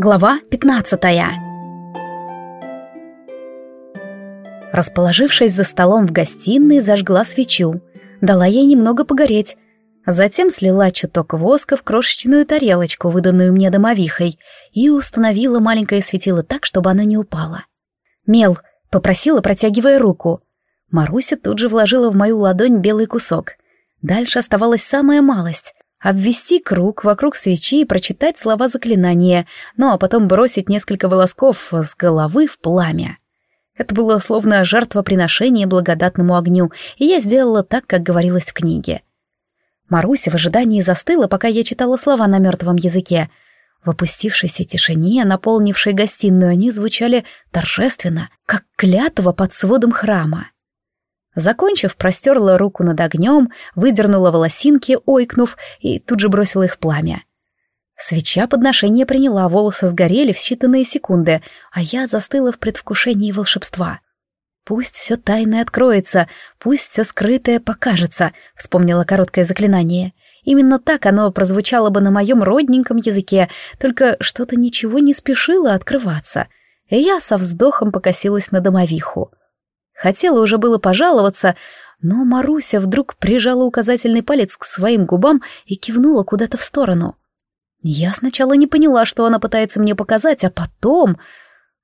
Глава 15 Расположившись за столом в гостиной, зажгла свечу, дала ей немного погореть, затем слила чуток воска в крошечную тарелочку, выданную мне домовихой, и установила маленькое светило так, чтобы оно не упало. «Мел», — попросила, протягивая руку. Маруся тут же вложила в мою ладонь белый кусок. Дальше оставалась самая малость обвести круг вокруг свечи и прочитать слова заклинания, ну а потом бросить несколько волосков с головы в пламя. Это было словно жертвоприношение благодатному огню, и я сделала так, как говорилось в книге. Маруся в ожидании застыла, пока я читала слова на мертвом языке. В опустившейся тишине, наполнившей гостиную, они звучали торжественно, как клятва под сводом храма. Закончив, простерла руку над огнем, выдернула волосинки, ойкнув, и тут же бросила их в пламя. Свеча подношения приняла, волосы сгорели в считанные секунды, а я застыла в предвкушении волшебства. «Пусть все тайное откроется, пусть все скрытое покажется», — вспомнила короткое заклинание. Именно так оно прозвучало бы на моем родненьком языке, только что-то ничего не спешило открываться. И я со вздохом покосилась на домовиху. Хотела уже было пожаловаться, но Маруся вдруг прижала указательный палец к своим губам и кивнула куда-то в сторону. Я сначала не поняла, что она пытается мне показать, а потом...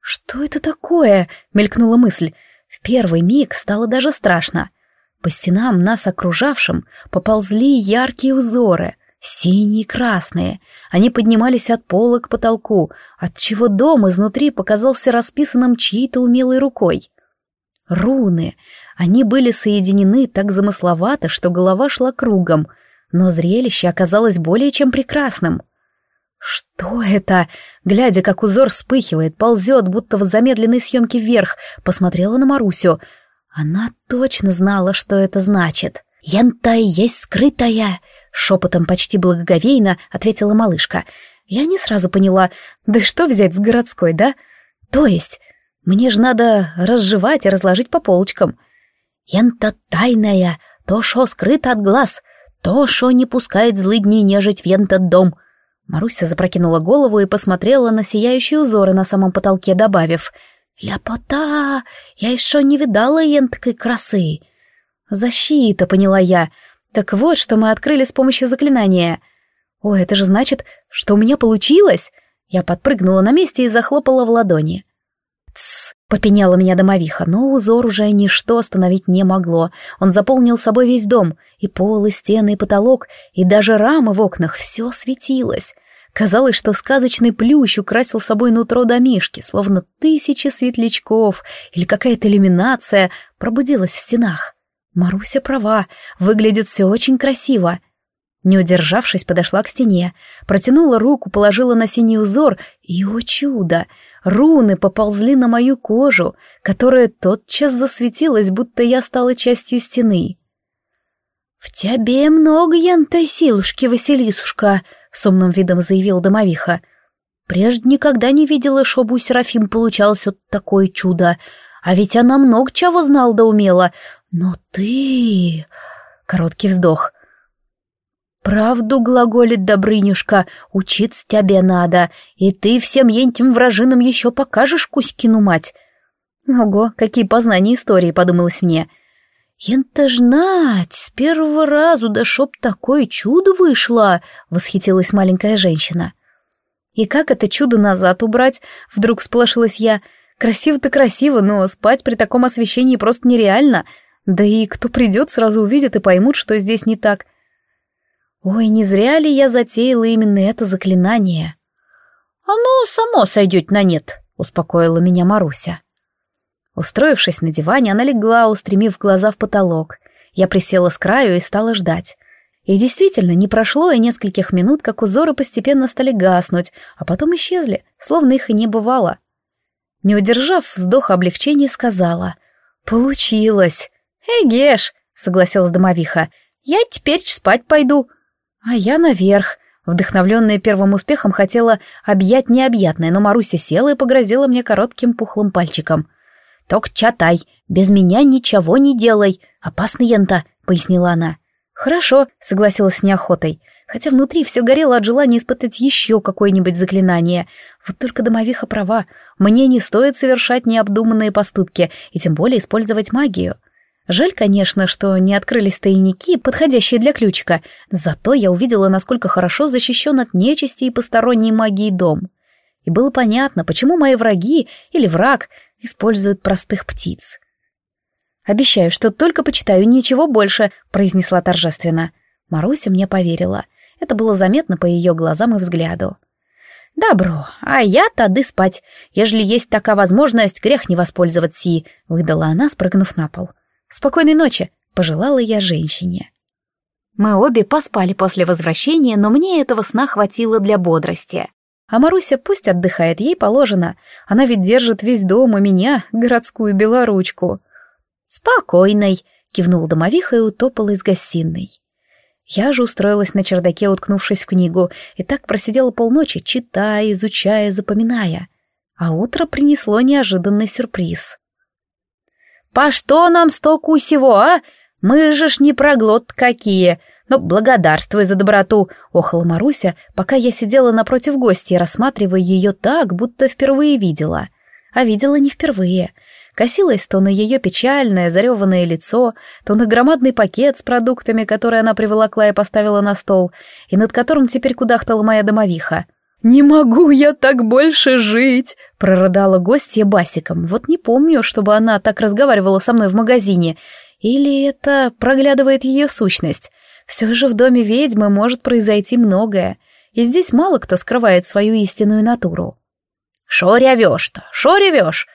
«Что это такое?» — мелькнула мысль. В первый миг стало даже страшно. По стенам, нас окружавшим, поползли яркие узоры, синие и красные. Они поднимались от пола к потолку, отчего дом изнутри показался расписанным чьей-то умелой рукой. Руны. Они были соединены так замысловато, что голова шла кругом, но зрелище оказалось более чем прекрасным. Что это? Глядя, как узор вспыхивает, ползет, будто в замедленной съемке вверх, посмотрела на Марусю. Она точно знала, что это значит. «Янтай есть скрытая!» — шепотом почти благоговейно ответила малышка. Я не сразу поняла, да что взять с городской, да? То есть, мне же надо разжевать и разложить по полочкам. Ента тайная, то, шо скрыто от глаз, то, шо не пускает злыдней нежить в ентот дом. Маруся запрокинула голову и посмотрела на сияющие узоры на самом потолке, добавив «Ляпота! Я еще не видала ентакой красы!» «Защита», — поняла я. «Так вот, что мы открыли с помощью заклинания». «О, это же значит, что у меня получилось!» Я подпрыгнула на месте и захлопала в ладони. «Тссс!» — попеняла меня домовиха, но узор уже ничто остановить не могло. Он заполнил собой весь дом, и пол, и стены, и потолок, и даже рамы в окнах, все светилось. Казалось, что сказочный плющ украсил собой нутро домишки, словно тысячи светлячков или какая-то иллюминация пробудилась в стенах. Маруся права, выглядит все очень красиво. Не удержавшись, подошла к стене, протянула руку, положила на синий узор, и, о чудо, Руны поползли на мою кожу, которая тотчас засветилась, будто я стала частью стены. «В тебе много янтой силушки, Василисушка», — с умным видом заявил домовиха. «Прежде никогда не видела, чтобы у Серафим получалось вот такое чудо. А ведь она много чего знала да умела. Но ты...» Короткий вздох. «Правду глаголит Добрынюшка, учиться тебе надо, и ты всем этим вражинам еще покажешь Кузькину мать». «Ого, какие познания истории», — подумалось мне. «Ента ж нать, с первого разу, да шоп такое чудо вышло!» — восхитилась маленькая женщина. «И как это чудо назад убрать?» — вдруг сплошилась я. «Красиво-то красиво, но спать при таком освещении просто нереально. Да и кто придет, сразу увидит и поймут, что здесь не так. Ой, не зря ли я затеяла именно это заклинание? Оно само сойдет на нет, успокоила меня Маруся. Устроившись на диване, она легла, устремив глаза в потолок. Я присела с краю и стала ждать. И действительно, не прошло и нескольких минут, как узоры постепенно стали гаснуть, а потом исчезли, словно их и не бывало. Не удержав вздоха облегчения, сказала. «Получилось!» «Эгеш!» — согласилась домовиха. «Я теперь спать пойду. А я наверх. Вдохновленная первым успехом, хотела объять необъятное, но Маруся села и погрозила мне коротким пухлым пальчиком. «Ток чатай, без меня ничего не делай, опасно ента», — пояснила она. «Хорошо», — согласилась с неохотой, хотя внутри все горело от желания испытать еще какое-нибудь заклинание. Вот только домовиха права, мне не стоит совершать необдуманные поступки и тем более использовать магию. Жаль, конечно, что не открылись тайники, подходящие для ключика, зато я увидела, насколько хорошо защищен от нечисти и посторонней магии дом. И было понятно, почему мои враги или враг используют простых птиц. «Обещаю, что только почитаю, ничего больше», — произнесла торжественно. Маруся мне поверила. Это было заметно по ее глазам и взгляду. «Добро, а я тады спать. Ежели есть такая возможность, грех не воспользоваться и...» — выдала она, спрыгнув на пол. «Спокойной ночи», — пожелала я женщине. Мы обе поспали после возвращения, но мне этого сна хватило для бодрости. А Маруся пусть отдыхает, ей положено. Она ведь держит весь дом и меня, городскую белоручку. «Спокойной», — кивнул домовиха и утопала из гостиной. Я же устроилась на чердаке, уткнувшись в книгу, и так просидела полночи, читая, изучая, запоминая. А утро принесло неожиданный сюрприз. «По что нам столько усего, а? Мы же ж не проглот какие!» Но благодарствуй за доброту, охала Маруся, пока я сидела напротив гостя, рассматривая ее так, будто впервые видела. А видела не впервые. Косилась то на ее печальное, зареванное лицо, то на громадный пакет с продуктами, который она приволокла и поставила на стол, и над которым теперь кудахтала моя домовиха. «Не могу я так больше жить!» — прорыдала гостья басиком. Вот не помню, чтобы она так разговаривала со мной в магазине. Или это проглядывает ее сущность. Все же в доме ведьмы может произойти многое, и здесь мало кто скрывает свою истинную натуру. «Шо ревешь-то? Шо ревешь?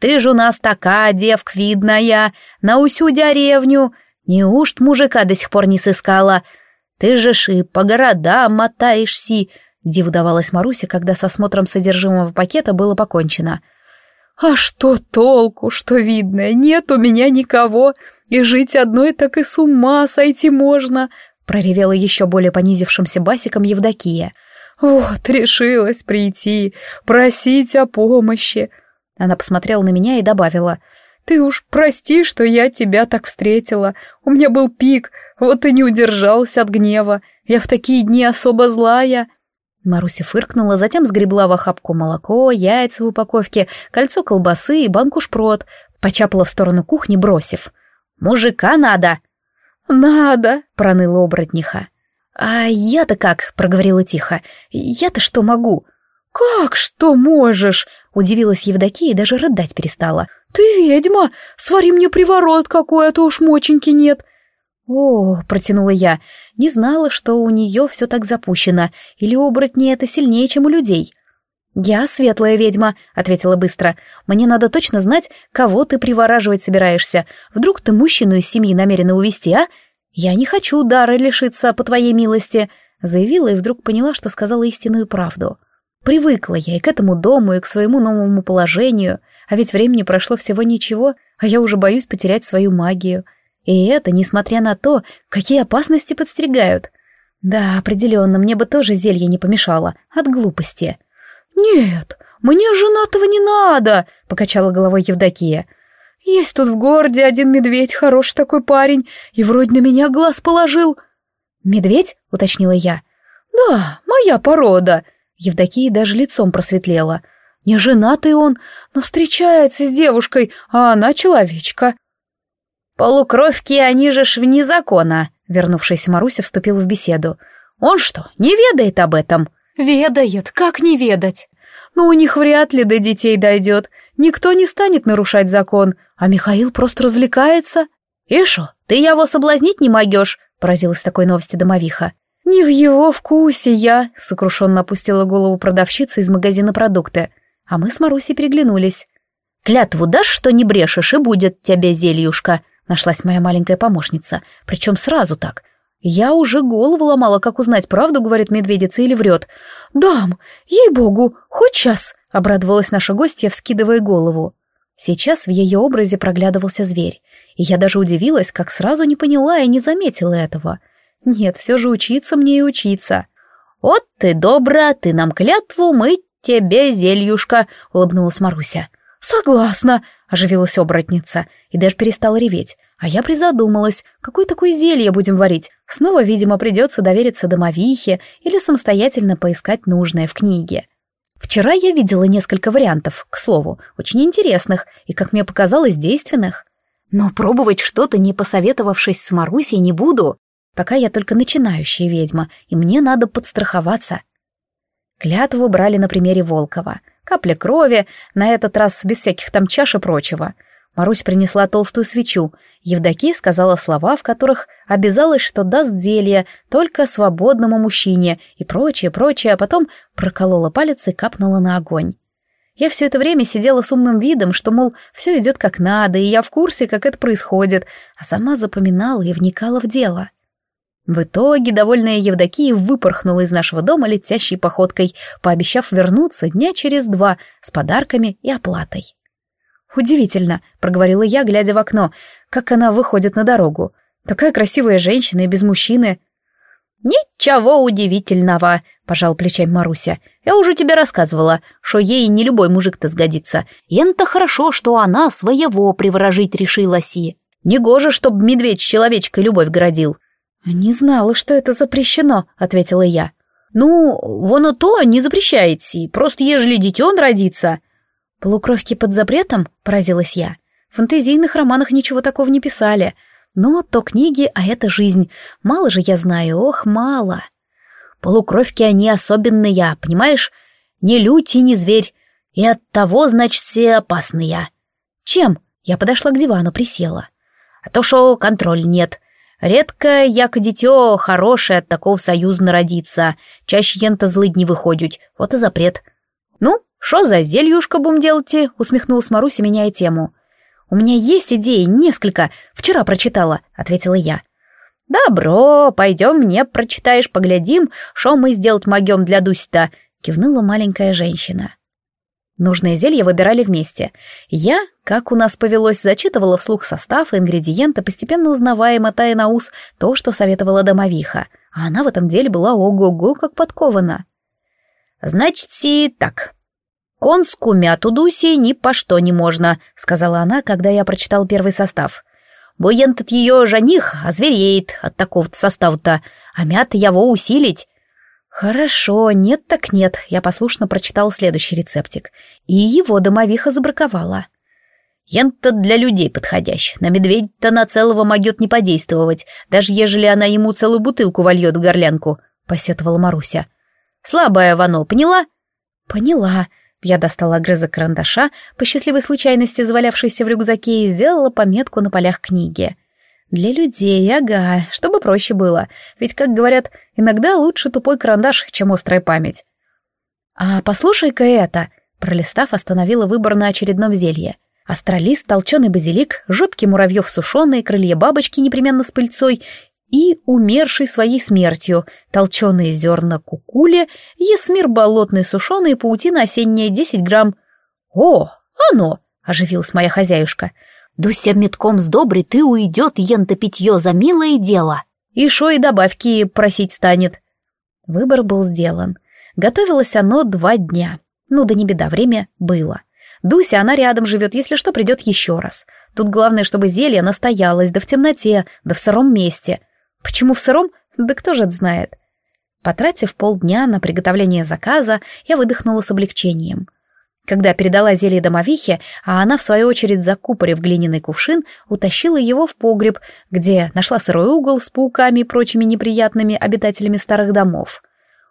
Ты ж у нас такая девка видная, на усю деревню. Неужт мужика до сих пор не сыскала? Ты же ши по городам мотаешься!» Диву давалась Маруся, когда со осмотром содержимого пакета было покончено. «А что толку, что видно? Нет у меня никого. И жить одной так и с ума сойти можно, проревела еще более понизившимся басиком Евдокия. Вот, решилась прийти, просить о помощи. Она посмотрела на меня и добавила. Ты уж прости, что я тебя так встретила. У меня был пик, вот и не удержался от гнева. Я в такие дни особо злая. Маруся фыркнула, затем сгребла в охапку молоко, яйца в упаковке, кольцо колбасы и банку шпрот, почапала в сторону кухни, бросив. Мужика надо!» «Надо!» — проныла оборотниха. «А я-то как?» — проговорила тихо. «Я-то что могу?» «Как что можешь?» — удивилась Евдокия и даже рыдать перестала. «Ты ведьма! Свари мне приворот какой, а то уж моченьки нет!» «О!» — протянула я. Не знала, что у нее все так запущено, или оборотни это сильнее, чем у людей. «Я светлая ведьма», — ответила быстро. «Мне надо точно знать, кого ты привораживать собираешься. Вдруг ты мужчину из семьи намерена увести, а? Я не хочу дара лишиться по твоей милости», — заявила и вдруг поняла, что сказала истинную правду. Привыкла я и к этому дому, и к своему новому положению, а ведь времени прошло всего ничего, а я уже боюсь потерять свою магию. И это несмотря на то, какие опасности подстерегают. Да, определенно, мне бы тоже зелье не помешало, от глупости». «Нет, мне женатого не надо», — покачала головой Евдокия. «Есть тут в городе один медведь, хороший такой парень, и вроде на меня глаз положил». «Медведь?» — уточнила я. «Да, моя порода». Евдокия даже лицом просветлела. «Не женатый он, но встречается с девушкой, а она человечка». «Полукровки, они же ж вне закона», — вернувшаяся Маруся вступила в беседу. «Он что, не ведает об этом?» Ведает, как не ведать? Но у них вряд ли до детей дойдет. Никто не станет нарушать закон, а Михаил просто развлекается. Ишо, ты его соблазнить не могешь, поразилась такой новости домовиха. Не в его вкусе я, сокрушенно опустила голову продавщица из магазина продукты. А мы с Марусей переглянулись. Клятву дашь, что не брешешь, и будет тебе зельюшка, нашлась моя маленькая помощница, причем сразу так, я уже голову ломала, как узнать, правду говорит медведица или врет. «Дам, ей-богу, хоть час!» — обрадовалась наша гостья, вскидывая голову. Сейчас в ее образе проглядывался зверь, и я даже удивилась, как сразу не поняла и не заметила этого. Нет, все же учиться мне и учиться. «Вот ты добра, ты нам клятву, мы тебе зельюшка», — улыбнулась Маруся. «Согласна», — оживилась оборотница и даже перестала реветь. А я призадумалась, какое такое зелье будем варить. Снова, видимо, придется довериться домовихе или самостоятельно поискать нужное в книге. Вчера я видела несколько вариантов, к слову, очень интересных и, как мне показалось, действенных. Но пробовать что-то, не посоветовавшись с Марусей, не буду. Пока я только начинающая ведьма, и мне надо подстраховаться. Клятву брали на примере Волкова. Капля крови, на этот раз без всяких там чаш и прочего. Марусь принесла толстую свечу. Евдокия сказала слова, в которых обязалась, что даст зелье только свободному мужчине и прочее, прочее, а потом проколола палец и капнула на огонь. Я все это время сидела с умным видом, что, мол, все идет как надо, и я в курсе, как это происходит, а сама запоминала и вникала в дело. В итоге довольная Евдокия выпорхнула из нашего дома летящей походкой, пообещав вернуться дня через два с подарками и оплатой. «Удивительно», — проговорила я, глядя в окно, как она выходит на дорогу. «Такая красивая женщина и без мужчины». «Ничего удивительного», — пожал плечами Маруся. «Я уже тебе рассказывала, что ей не любой мужик-то сгодится. Ен-то хорошо, что она своего приворожить решилась и... Негоже, чтоб медведь с человечкой любовь городил». «Не знала, что это запрещено», — ответила я. «Ну, вон и то не запрещается, просто ежели детен родится». «Полукровки под запретом?» — поразилась я. В фантазийных романах ничего такого не писали. Но то книги, а это жизнь. Мало же я знаю, ох, мало. Полукровки они особенные, понимаешь? Не лють и не зверь. И от того, значит, все опасные. Чем? Я подошла к дивану, присела. А то, что контроль нет. Редко, яко дитё хорошее от такого союза народиться. Чаще ента злыдни выходят. Вот и запрет. Ну, что за зельюшка будем делать? Усмехнулась Маруся, меняя тему. «У меня есть идеи, несколько. Вчера прочитала», — ответила я. «Добро, пойдем мне прочитаешь, поглядим, что мы сделать могем для Дуси-то», — кивнула маленькая женщина. Нужное зелье выбирали вместе. Я, как у нас повелось, зачитывала вслух состав и ингредиенты, постепенно узнавая, мотая на ус то, что советовала домовиха. А она в этом деле была ого-го, как подкована. «Значит, и так. «Конскую мяту Дуси ни по что не можно», — сказала она, когда я прочитал первый состав. «Буент от ее жених озвереет от такого-то состава-то, а мята его усилить». «Хорошо, нет так нет», — я послушно прочитал следующий рецептик. И его домовиха забраковала. Ента для людей подходящ. На медведь-то на целого могет не подействовать, даже ежели она ему целую бутылку вольет в горлянку», — посетовала Маруся. «Слабая вано, поняла?» «Поняла. Я достала огрызок карандаша, по счастливой случайности завалявшийся в рюкзаке, и сделала пометку на полях книги. Для людей, ага, чтобы проще было. Ведь, как говорят, иногда лучше тупой карандаш, чем острая память. «А послушай-ка это!» Пролистав, остановила выбор на очередном зелье. Астролист, толченый базилик, жопки муравьев сушеные, крылья бабочки непременно с пыльцой и умерший своей смертью, толченые зерна кукули, есмир болотный сушеный, паутина осенняя 10 грамм. «О, оно!» — оживилась моя хозяюшка. «Дуся метком сдобрит и уйдет ента питье за милое дело. И шо и добавки просить станет». Выбор был сделан. Готовилось оно два дня. Ну да не беда, время было. Дуся, она рядом живет, если что, придет еще раз. Тут главное, чтобы зелье настоялось, да в темноте, да в сыром месте — Почему в сыром? Да кто же это знает. Потратив полдня на приготовление заказа, я выдохнула с облегчением. Когда передала зелье домовихе, а она, в свою очередь, закупорив глиняный кувшин, утащила его в погреб, где нашла сырой угол с пауками и прочими неприятными обитателями старых домов.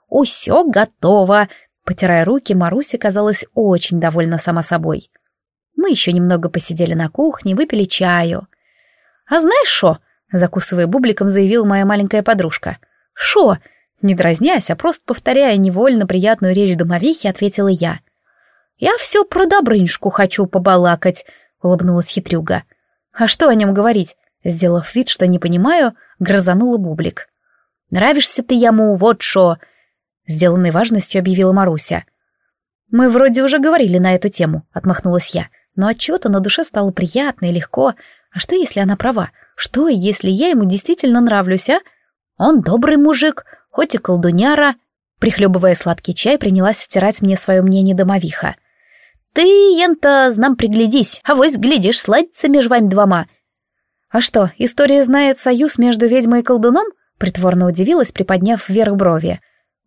«Усё готово!» Потирая руки, Маруся казалась очень довольна сама собой. Мы еще немного посидели на кухне, выпили чаю. «А знаешь что?» Закусывая бубликом, заявила моя маленькая подружка. «Шо?» Не дразнясь, а просто повторяя невольно приятную речь домовихи, ответила я. «Я все про Добрынюшку хочу побалакать», — улыбнулась хитрюга. «А что о нем говорить?» Сделав вид, что не понимаю, грозанула бублик. «Нравишься ты ему, вот шо!» Сделанной важностью объявила Маруся. «Мы вроде уже говорили на эту тему», — отмахнулась я. «Но отчего-то на душе стало приятно и легко. А что, если она права? Что, если я ему действительно нравлюсь, а? Он добрый мужик, хоть и колдуняра. Прихлебывая сладкий чай, принялась втирать мне свое мнение домовиха. Ты, Ента, знам приглядись, а вось глядишь, сладится между вами двома. А что, история знает союз между ведьмой и колдуном? Притворно удивилась, приподняв вверх брови.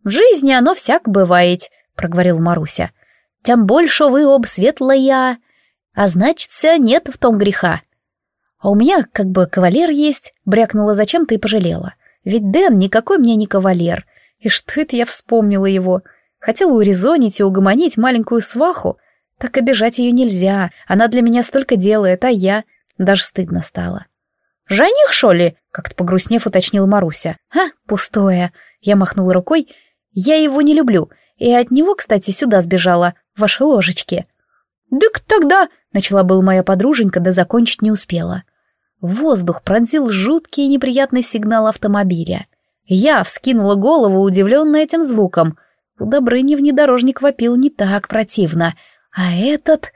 В жизни оно всяк бывает, проговорил Маруся. Тем больше вы об светлая, а значится, нет в том греха. А у меня как бы кавалер есть, брякнула зачем-то и пожалела. Ведь Дэн никакой мне не кавалер. И что это я вспомнила его? Хотела урезонить и угомонить маленькую сваху, так обижать ее нельзя, она для меня столько делает, а я... Даже стыдно стало. «Жених, шо ли?» — как-то погрустнев уточнил Маруся. «А, пустое!» — я махнула рукой. «Я его не люблю, и от него, кстати, сюда сбежала, ваши ложечки». «Дык тогда...» — начала был моя подруженька, да закончить не успела. Воздух пронзил жуткий и неприятный сигнал автомобиля. Я вскинула голову, удивленная этим звуком. У Добрыни внедорожник вопил не так противно — а этот...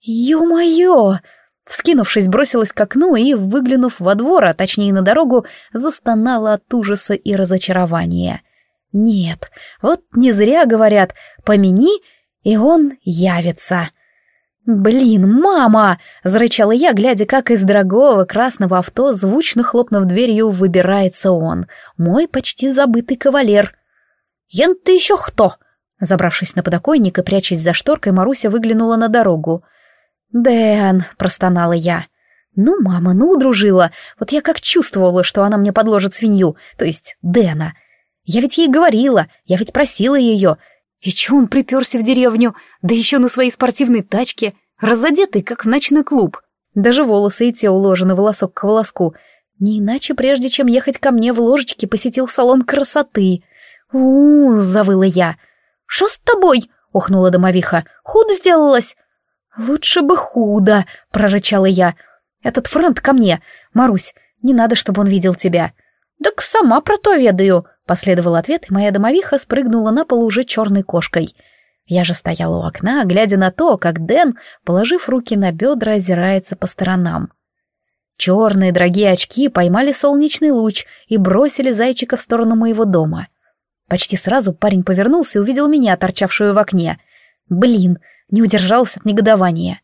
Ё-моё! Вскинувшись, бросилась к окну и, выглянув во двор, а точнее на дорогу, застонала от ужаса и разочарования. Нет, вот не зря говорят «помяни, и он явится». «Блин, мама!» — зарычала я, глядя, как из дорогого красного авто, звучно хлопнув дверью, выбирается он, мой почти забытый кавалер. «Ен ты еще кто?» Забравшись на подоконник и прячась за шторкой, Маруся выглянула на дорогу. «Дэн», — простонала я. «Ну, мама, ну, дружила. Вот я как чувствовала, что она мне подложит свинью, то есть Дэна. Я ведь ей говорила, я ведь просила ее. И чё он приперся в деревню, да еще на своей спортивной тачке, разодетый, как в ночной клуб. Даже волосы и те уложены волосок к волоску. Не иначе, прежде чем ехать ко мне в ложечке, посетил салон красоты. -у завыла я. «Что с тобой?» — охнула домовиха. «Худо сделалось?» «Лучше бы худо», — прорычала я. «Этот фронт ко мне. Марусь, не надо, чтобы он видел тебя». «Так сама про то ведаю», — последовал ответ, и моя домовиха спрыгнула на пол уже черной кошкой. Я же стояла у окна, глядя на то, как Дэн, положив руки на бедра, озирается по сторонам. Черные дорогие очки поймали солнечный луч и бросили зайчика в сторону моего дома. Почти сразу парень повернулся и увидел меня, торчавшую в окне. Блин, не удержался от негодования.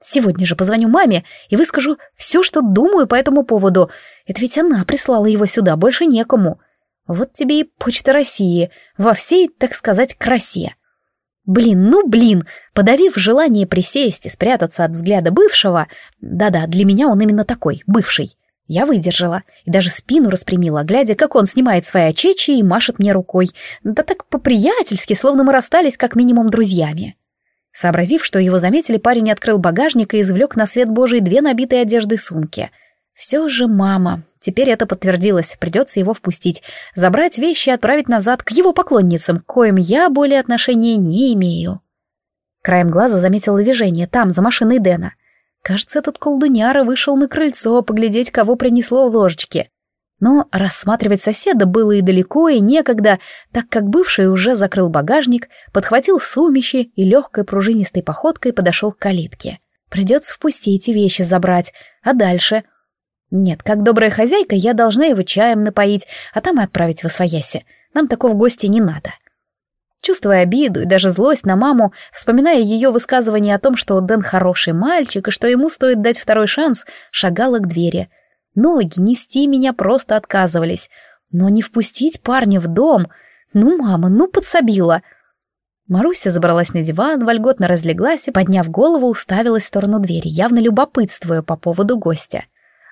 Сегодня же позвоню маме и выскажу все, что думаю по этому поводу. Это ведь она прислала его сюда, больше некому. Вот тебе и Почта России, во всей, так сказать, красе. Блин, ну блин, подавив желание присесть и спрятаться от взгляда бывшего, да-да, для меня он именно такой, бывший, я выдержала и даже спину распрямила, глядя, как он снимает свои очечи и машет мне рукой. Да так по-приятельски, словно мы расстались как минимум друзьями. Сообразив, что его заметили, парень открыл багажник и извлек на свет божий две набитые одеждой сумки. Все же мама. Теперь это подтвердилось, придется его впустить, забрать вещи и отправить назад к его поклонницам, к коим я более отношения не имею. Краем глаза заметил движение там, за машиной Дэна. Кажется, этот колдуняра вышел на крыльцо поглядеть, кого принесло в ложечке. Но рассматривать соседа было и далеко, и некогда, так как бывший уже закрыл багажник, подхватил сумищи и легкой пружинистой походкой подошел к калитке. Придется впустить и вещи забрать, а дальше... Нет, как добрая хозяйка, я должна его чаем напоить, а там и отправить в освояси. Нам такого гостя не надо. — Чувствуя обиду и даже злость на маму, вспоминая ее высказывание о том, что Дэн хороший мальчик и что ему стоит дать второй шанс, шагала к двери. Ноги нести меня просто отказывались. Но не впустить парня в дом... Ну, мама, ну подсобила. Маруся забралась на диван, вольготно разлеглась и, подняв голову, уставилась в сторону двери, явно любопытствуя по поводу гостя.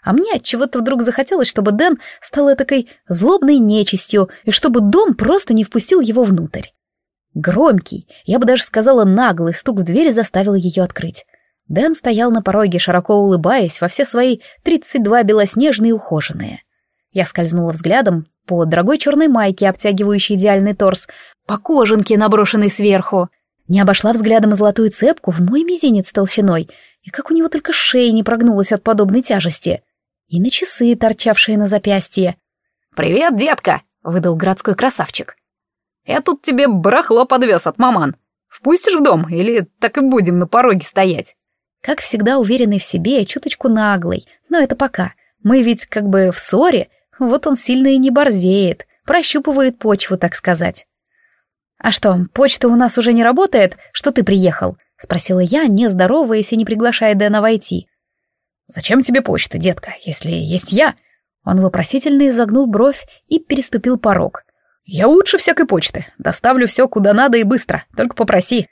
А мне от чего-то вдруг захотелось, чтобы Дэн стал такой злобной нечистью и чтобы дом просто не впустил его внутрь. Громкий, я бы даже сказала наглый стук в двери заставил ее открыть. Дэн стоял на пороге, широко улыбаясь во все свои тридцать два белоснежные ухоженные. Я скользнула взглядом по дорогой черной майке, обтягивающей идеальный торс, по кожанке, наброшенной сверху. Не обошла взглядом золотую цепку в мой мизинец толщиной, и как у него только шея не прогнулась от подобной тяжести. И на часы, торчавшие на запястье. «Привет, детка!» — выдал городской красавчик. Я тут тебе барахло подвез от маман. Впустишь в дом или так и будем на пороге стоять?» Как всегда уверенный в себе, чуточку наглый. Но это пока. Мы ведь как бы в ссоре. Вот он сильно и не борзеет. Прощупывает почву, так сказать. «А что, почта у нас уже не работает? Что ты приехал?» — спросила я, не здороваясь и не приглашая Дэна войти. «Зачем тебе почта, детка, если есть я?» Он вопросительно изогнул бровь и переступил порог. «Я лучше всякой почты. Доставлю все куда надо и быстро. Только попроси».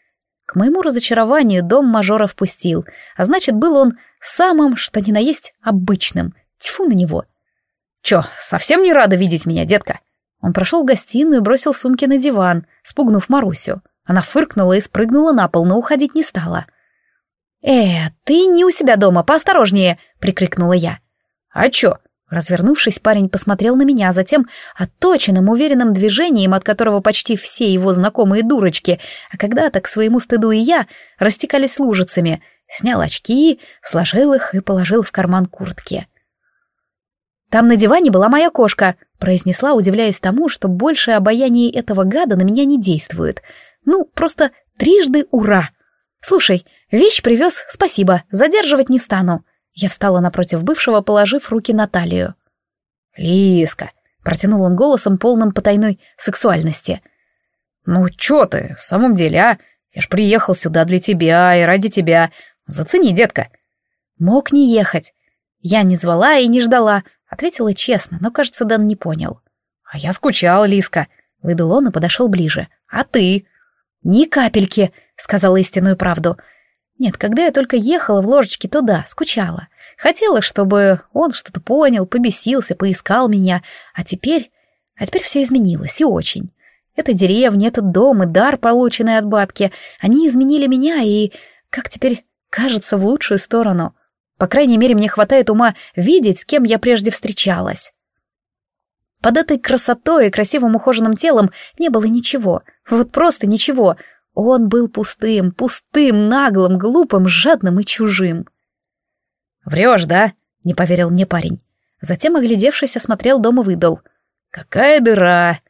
К моему разочарованию дом мажора впустил, а значит, был он самым, что ни на есть, обычным. Тьфу на него. «Чё, совсем не рада видеть меня, детка?» Он прошел в гостиную и бросил сумки на диван, спугнув Марусю. Она фыркнула и спрыгнула на пол, но уходить не стала. «Э, ты не у себя дома, поосторожнее!» — прикрикнула я. «А чё?» Развернувшись, парень посмотрел на меня, а затем отточенным, уверенным движением, от которого почти все его знакомые дурочки, а когда-то к своему стыду и я, растекались лужицами, снял очки, сложил их и положил в карман куртки. «Там на диване была моя кошка», — произнесла, удивляясь тому, что больше обаяние этого гада на меня не действует. «Ну, просто трижды ура!» «Слушай, вещь привез, спасибо, задерживать не стану». Я встала напротив бывшего, положив руки на талию. «Лиска!» — протянул он голосом, полным потайной сексуальности. «Ну, чё ты, в самом деле, а? Я ж приехал сюда для тебя и ради тебя. Зацени, детка». «Мог не ехать. Я не звала и не ждала», — ответила честно, но, кажется, Дэн не понял. «А я скучал, Лиска», — выдал он и подошел ближе. «А ты?» «Ни капельки», — сказала истинную правду. Нет, когда я только ехала в ложечке, то да, скучала. Хотела, чтобы он что-то понял, побесился, поискал меня. А теперь... А теперь все изменилось, и очень. Эта деревня, этот дом и дар, полученный от бабки, они изменили меня и, как теперь кажется, в лучшую сторону. По крайней мере, мне хватает ума видеть, с кем я прежде встречалась. Под этой красотой и красивым ухоженным телом не было ничего. Вот просто ничего — он был пустым, пустым, наглым, глупым, жадным и чужим. «Врешь, да?» — не поверил мне парень. Затем, оглядевшись, осмотрел дом и выдал. «Какая дыра!»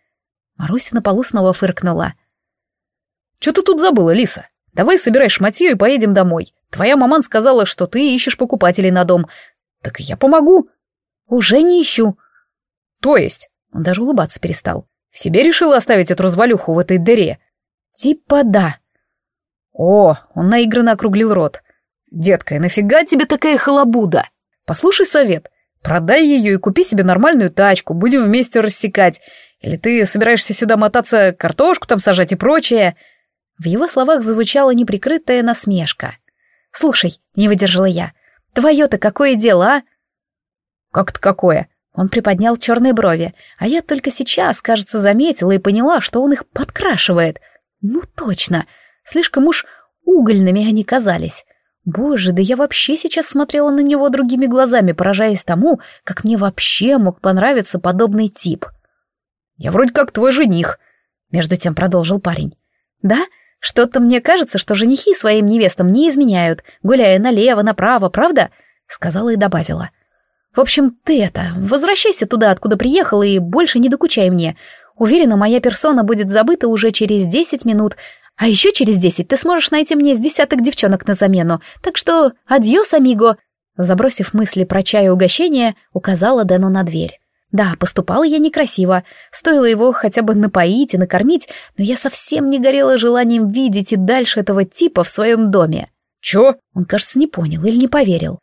Маруся на полу снова фыркнула. «Чё ты тут забыла, Лиса? Давай собирай шматьё и поедем домой. Твоя маман сказала, что ты ищешь покупателей на дом. Так я помогу». «Уже не ищу». «То есть?» Он даже улыбаться перестал. «В себе решила оставить эту развалюху в этой дыре?» Типа да. О, он наигранно округлил рот. Детка, нафига тебе такая халабуда? Послушай совет. Продай ее и купи себе нормальную тачку, будем вместе рассекать. Или ты собираешься сюда мотаться, картошку там сажать и прочее?» В его словах звучала неприкрытая насмешка. «Слушай», — не выдержала я, — «твое-то какое дело, а?» «Как-то какое?» Он приподнял черные брови, а я только сейчас, кажется, заметила и поняла, что он их подкрашивает — ну точно, слишком уж угольными они казались. Боже, да я вообще сейчас смотрела на него другими глазами, поражаясь тому, как мне вообще мог понравиться подобный тип. «Я вроде как твой жених», — между тем продолжил парень. «Да? Что-то мне кажется, что женихи своим невестам не изменяют, гуляя налево, направо, правда?» — сказала и добавила. «В общем, ты это, возвращайся туда, откуда приехал, и больше не докучай мне. Уверена, моя персона будет забыта уже через десять минут, а еще через десять ты сможешь найти мне с десяток девчонок на замену, так что адьос, амиго!» Забросив мысли про чай и угощение, указала Дэну на дверь. Да, поступала я некрасиво, стоило его хотя бы напоить и накормить, но я совсем не горела желанием видеть и дальше этого типа в своем доме. «Чё?» Он, кажется, не понял или не поверил.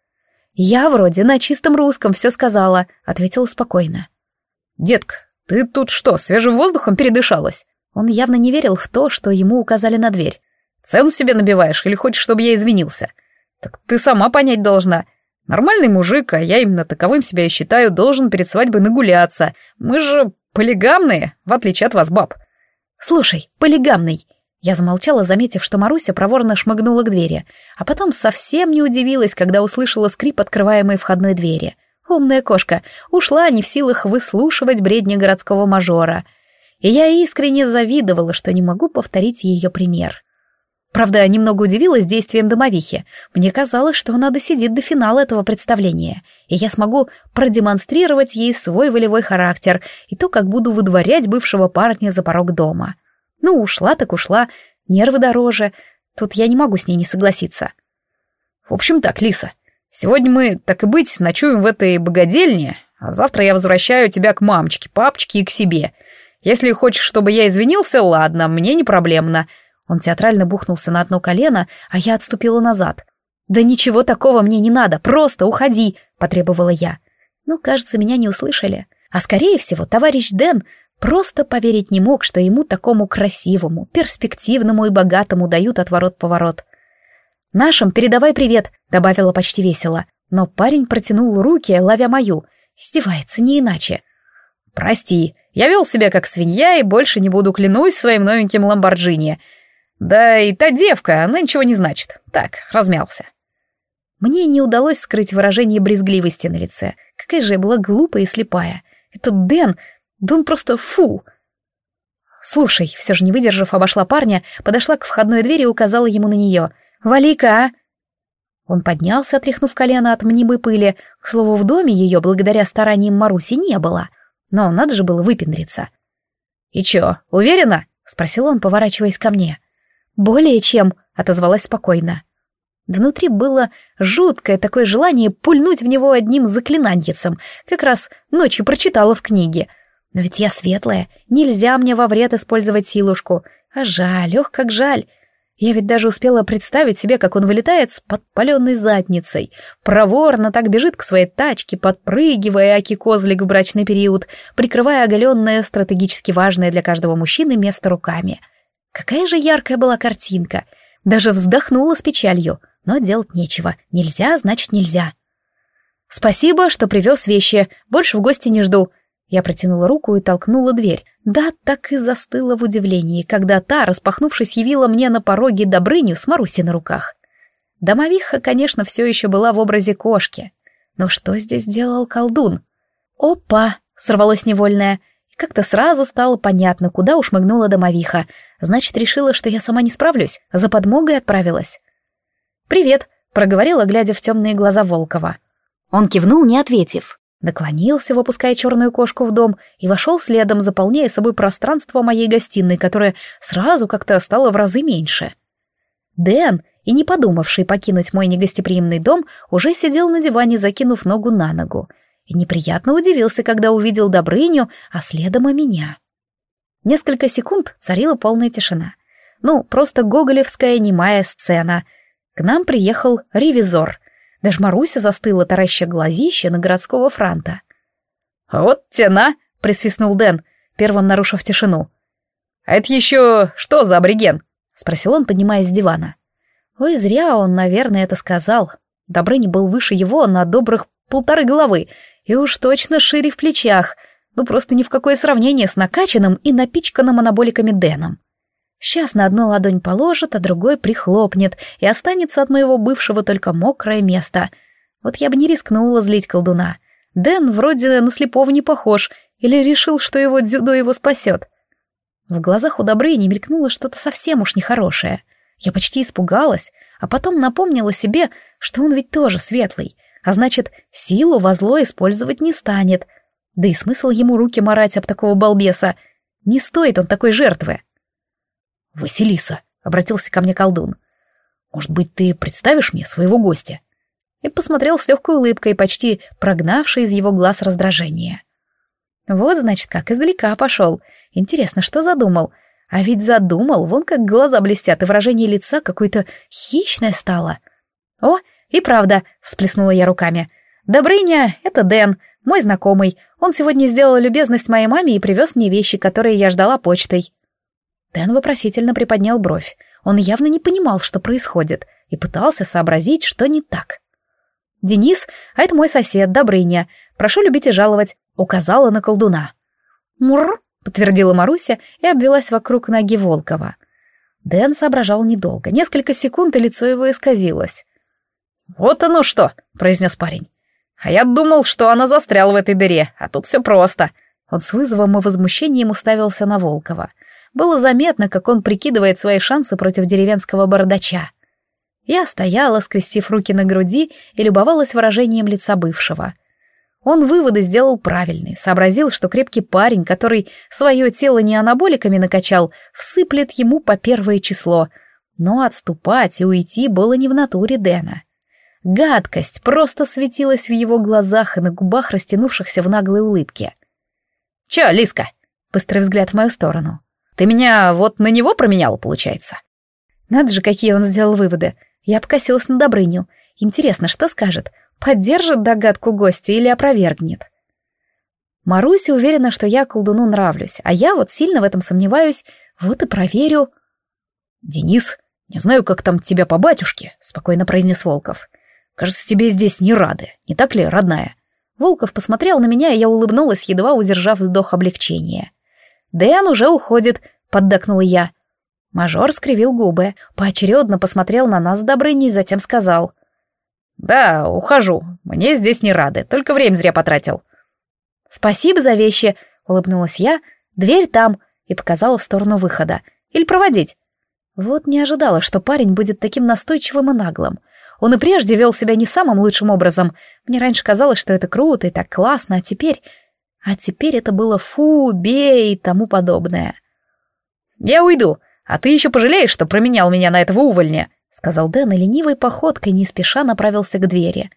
«Я вроде на чистом русском все сказала», — ответила спокойно. «Детка, «Ты тут что, свежим воздухом передышалась?» Он явно не верил в то, что ему указали на дверь. «Цену себе набиваешь или хочешь, чтобы я извинился?» «Так ты сама понять должна. Нормальный мужик, а я именно таковым себя и считаю, должен перед свадьбой нагуляться. Мы же полигамные, в отличие от вас, баб». «Слушай, полигамный». Я замолчала, заметив, что Маруся проворно шмыгнула к двери, а потом совсем не удивилась, когда услышала скрип открываемой входной двери. Умная кошка ушла не в силах выслушивать бредни городского мажора. И я искренне завидовала, что не могу повторить ее пример. Правда, немного удивилась действием домовихи. Мне казалось, что она досидит до финала этого представления, и я смогу продемонстрировать ей свой волевой характер и то, как буду выдворять бывшего парня за порог дома. Ну, ушла так ушла, нервы дороже. Тут я не могу с ней не согласиться. В общем так, Лиса, Сегодня мы, так и быть, ночуем в этой богадельне, а завтра я возвращаю тебя к мамочке, папочке и к себе. Если хочешь, чтобы я извинился, ладно, мне не проблемно». Он театрально бухнулся на одно колено, а я отступила назад. «Да ничего такого мне не надо, просто уходи!» — потребовала я. Ну, кажется, меня не услышали. А скорее всего, товарищ Дэн просто поверить не мог, что ему такому красивому, перспективному и богатому дают отворот-поворот. «Нашим передавай привет», — добавила почти весело. Но парень протянул руки, ловя мою. Издевается не иначе. «Прости, я вел себя как свинья и больше не буду клянусь своим новеньким ламборджини. Да и та девка, она ничего не значит. Так, размялся». Мне не удалось скрыть выражение брезгливости на лице. Какая же я была глупая и слепая. Этот Дэн, да он просто фу. Слушай, все же не выдержав, обошла парня, подошла к входной двери и указала ему на нее. «Вали-ка, а!» Он поднялся, отряхнув колено от мнимой пыли. К слову, в доме ее, благодаря стараниям Маруси, не было. Но надо же было выпендриться. «И чё, уверена?» — спросил он, поворачиваясь ко мне. «Более чем», — отозвалась спокойно. Внутри было жуткое такое желание пульнуть в него одним заклинаньицем, как раз ночью прочитала в книге. Но ведь я светлая, нельзя мне во вред использовать силушку. А жаль, ох, как жаль. Я ведь даже успела представить себе, как он вылетает с подпаленной задницей, проворно так бежит к своей тачке, подпрыгивая аки-козлик в брачный период, прикрывая оголенное, стратегически важное для каждого мужчины место руками. Какая же яркая была картинка! Даже вздохнула с печалью, но делать нечего. Нельзя, значит, нельзя. «Спасибо, что привез вещи. Больше в гости не жду», я протянула руку и толкнула дверь. Да, так и застыла в удивлении, когда та, распахнувшись, явила мне на пороге Добрыню с Марусей на руках. Домовиха, конечно, все еще была в образе кошки. Но что здесь делал колдун? «Опа!» — сорвалось невольное. Как-то сразу стало понятно, куда ушмыгнула домовиха. Значит, решила, что я сама не справлюсь, за подмогой отправилась. «Привет!» — проговорила, глядя в темные глаза Волкова. Он кивнул, не ответив. Наклонился, выпуская черную кошку в дом, и вошел следом, заполняя собой пространство моей гостиной, которое сразу как-то стало в разы меньше. Дэн, и не подумавший покинуть мой негостеприимный дом, уже сидел на диване, закинув ногу на ногу, и неприятно удивился, когда увидел Добрыню, а следом и меня. Несколько секунд царила полная тишина. Ну, просто гоголевская немая сцена. К нам приехал ревизор, даже Маруся застыла, тараща глазище на городского франта. «Вот тена!» — присвистнул Дэн, первым нарушив тишину. «А это еще что за абориген?» — спросил он, поднимаясь с дивана. Ой, зря он, наверное, это сказал. Добрыня был выше его на добрых полторы головы, и уж точно шире в плечах, ну просто ни в какое сравнение с накачанным и напичканным анаболиками Дэном. Сейчас на одну ладонь положит, а другой прихлопнет, и останется от моего бывшего только мокрое место. Вот я бы не рискнула злить колдуна. Дэн вроде на слепого не похож, или решил, что его дзюдо его спасет. В глазах у Добрыни мелькнуло что-то совсем уж нехорошее. Я почти испугалась, а потом напомнила себе, что он ведь тоже светлый, а значит, силу во зло использовать не станет. Да и смысл ему руки марать об такого балбеса. Не стоит он такой жертвы. «Василиса», — обратился ко мне колдун, — «может быть, ты представишь мне своего гостя?» И посмотрел с легкой улыбкой, почти прогнавший из его глаз раздражение. Вот, значит, как издалека пошел. Интересно, что задумал? А ведь задумал, вон как глаза блестят, и выражение лица какое-то хищное стало. «О, и правда», — всплеснула я руками. «Добрыня, это Дэн, мой знакомый. Он сегодня сделал любезность моей маме и привез мне вещи, которые я ждала почтой». Дэн вопросительно приподнял бровь. Он явно не понимал, что происходит, и пытался сообразить, что не так. «Денис, а это мой сосед, Добрыня. Прошу любить и жаловать», — указала на колдуна. «Мур», — подтвердила Маруся и обвелась вокруг ноги Волкова. Дэн соображал недолго. Несколько секунд, и лицо его исказилось. «Вот оно что!» — произнес парень. «А я думал, что она застряла в этой дыре, а тут все просто». Он с вызовом и возмущением уставился на Волкова. Было заметно, как он прикидывает свои шансы против деревенского бородача. Я стояла, скрестив руки на груди, и любовалась выражением лица бывшего. Он выводы сделал правильные, сообразил, что крепкий парень, который свое тело не анаболиками накачал, всыплет ему по первое число. Но отступать и уйти было не в натуре Дэна. Гадкость просто светилась в его глазах и на губах, растянувшихся в наглой улыбке. «Чё, Лиска?» — быстрый взгляд в мою сторону. Ты меня вот на него променяла, получается?» Надо же, какие он сделал выводы. Я покосилась на Добрыню. Интересно, что скажет? Поддержит догадку гостя или опровергнет? Маруся уверена, что я колдуну нравлюсь, а я вот сильно в этом сомневаюсь, вот и проверю. «Денис, не знаю, как там тебя по батюшке», — спокойно произнес Волков. «Кажется, тебе здесь не рады, не так ли, родная?» Волков посмотрел на меня, и я улыбнулась, едва удержав вздох облегчения. «Дэн уже уходит», — поддакнула я. Мажор скривил губы, поочередно посмотрел на нас с Добрыней, затем сказал. «Да, ухожу. Мне здесь не рады, только время зря потратил». «Спасибо за вещи», — улыбнулась я. «Дверь там», — и показала в сторону выхода. «Или проводить». Вот не ожидала, что парень будет таким настойчивым и наглым. Он и прежде вел себя не самым лучшим образом. Мне раньше казалось, что это круто и так классно, а теперь... А теперь это было фу, бей и тому подобное. «Я уйду», «А ты еще пожалеешь, что променял меня на этого увольня?» — сказал Дэн и ленивой походкой не спеша направился к двери.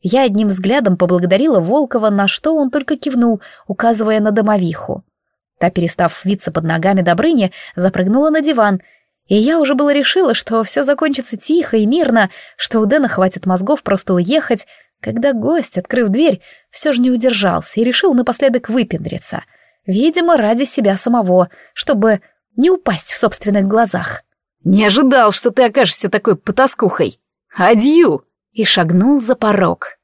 Я одним взглядом поблагодарила Волкова, на что он только кивнул, указывая на домовиху. Та, перестав виться под ногами Добрыни, запрыгнула на диван, и я уже было решила, что все закончится тихо и мирно, что у Дэна хватит мозгов просто уехать, когда гость, открыв дверь, все же не удержался и решил напоследок выпендриться. Видимо, ради себя самого, чтобы не упасть в собственных глазах. «Не ожидал, что ты окажешься такой потаскухой! Адью!» И шагнул за порог.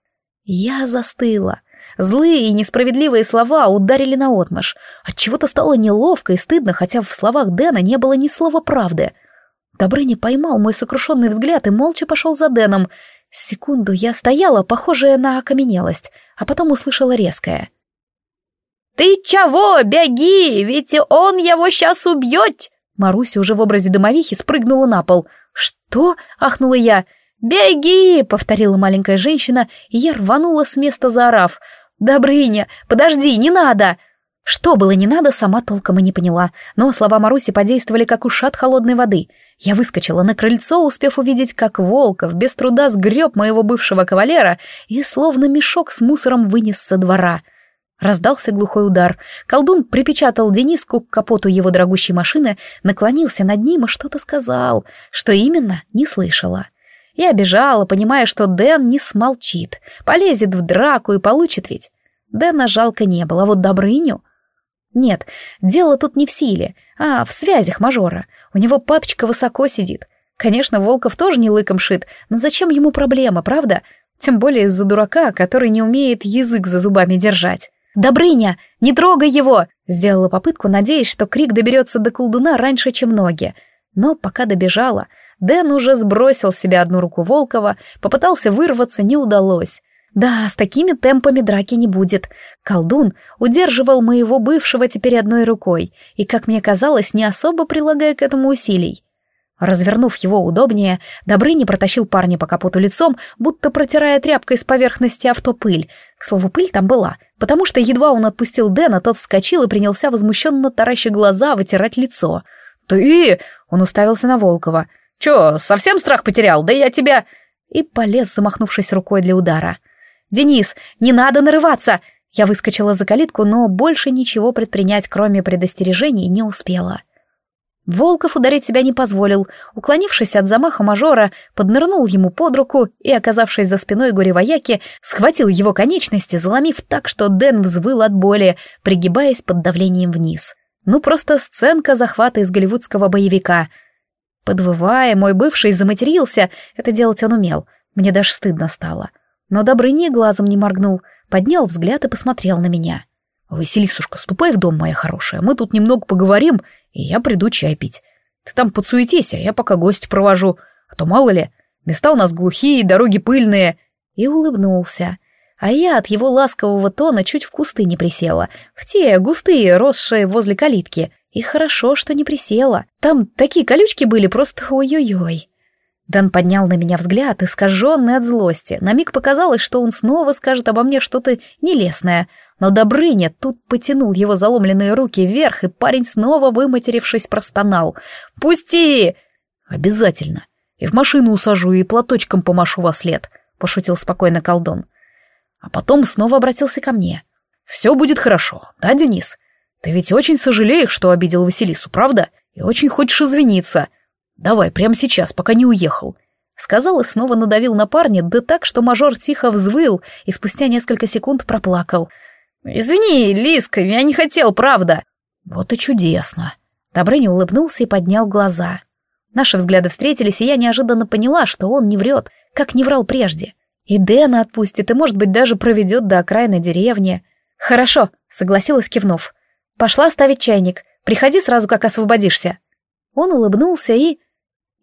Я застыла. Злые и несправедливые слова ударили на наотмашь. Отчего-то стало неловко и стыдно, хотя в словах Дэна не было ни слова правды. Добрыня поймал мой сокрушенный взгляд и молча пошел за Дэном. Секунду я стояла, похожая на окаменелость, а потом услышала резкое. «Ты чего? Беги, ведь он его сейчас убьет!» Маруся уже в образе домовихи спрыгнула на пол. «Что?» — ахнула я. «Беги!» — повторила маленькая женщина, и я рванула с места, заорав. «Добрыня, подожди, не надо!» Что было не надо, сама толком и не поняла, но слова Маруси подействовали как ушат холодной воды. Я выскочила на крыльцо, успев увидеть, как Волков без труда сгреб моего бывшего кавалера и словно мешок с мусором вынес со двора — Раздался глухой удар. Колдун припечатал Дениску к капоту его дорогущей машины, наклонился над ним и что-то сказал. Что именно, не слышала. Я бежала, понимая, что Дэн не смолчит, полезет в драку и получит ведь. Дэна жалко не было, а вот Добрыню... Нет, дело тут не в силе, а в связях мажора. У него папочка высоко сидит. Конечно, Волков тоже не лыком шит, но зачем ему проблема, правда? Тем более из-за дурака, который не умеет язык за зубами держать. «Добрыня, не трогай его!» Сделала попытку, надеясь, что крик доберется до колдуна раньше, чем ноги. Но пока добежала, Дэн уже сбросил с себя одну руку Волкова, попытался вырваться, не удалось. Да, с такими темпами драки не будет. Колдун удерживал моего бывшего теперь одной рукой, и, как мне казалось, не особо прилагая к этому усилий. Развернув его удобнее, Добрыня протащил парня по капоту лицом, будто протирая тряпкой с поверхности авто пыль. К слову, пыль там была, потому что едва он отпустил Дэна, тот вскочил и принялся возмущенно тараща глаза вытирать лицо. «Ты...» — он уставился на Волкова. «Чё, совсем страх потерял? Да я тебя...» И полез, замахнувшись рукой для удара. «Денис, не надо нарываться!» Я выскочила за калитку, но больше ничего предпринять, кроме предостережений, не успела. Волков ударить себя не позволил, уклонившись от замаха мажора, поднырнул ему под руку и, оказавшись за спиной горе-вояки, схватил его конечности, заломив так, что Дэн взвыл от боли, пригибаясь под давлением вниз. Ну, просто сценка захвата из голливудского боевика. Подвывая, мой бывший заматерился, это делать он умел, мне даже стыдно стало. Но Добрыня глазом не моргнул, поднял взгляд и посмотрел на меня. «Василисушка, ступай в дом, моя хорошая, мы тут немного поговорим и я приду чай пить. Ты там подсуетись, а я пока гость провожу, а то мало ли, места у нас глухие, дороги пыльные». И улыбнулся. А я от его ласкового тона чуть в кусты не присела, в те густые, росшие возле калитки. И хорошо, что не присела. Там такие колючки были, просто ой-ой-ой. Дан поднял на меня взгляд, искаженный от злости. На миг показалось, что он снова скажет обо мне что-то нелестное — но Добрыня тут потянул его заломленные руки вверх, и парень снова, выматерившись, простонал. «Пусти!» «Обязательно. И в машину усажу, и платочком помашу во след», — пошутил спокойно колдун. А потом снова обратился ко мне. «Все будет хорошо, да, Денис? Ты ведь очень сожалеешь, что обидел Василису, правда? И очень хочешь извиниться. Давай, прямо сейчас, пока не уехал. Сказал и снова надавил на парня, да так, что мажор тихо взвыл и спустя несколько секунд проплакал. «Извини, Лиска, я не хотел, правда». «Вот и чудесно». Добрыня улыбнулся и поднял глаза. Наши взгляды встретились, и я неожиданно поняла, что он не врет, как не врал прежде. И Дэна отпустит, и, может быть, даже проведет до окраины деревни. «Хорошо», — согласилась, кивнув. «Пошла ставить чайник. Приходи сразу, как освободишься». Он улыбнулся и...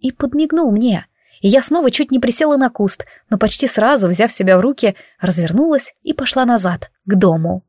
и подмигнул мне. И я снова чуть не присела на куст, но почти сразу, взяв себя в руки, развернулась и пошла назад, к дому.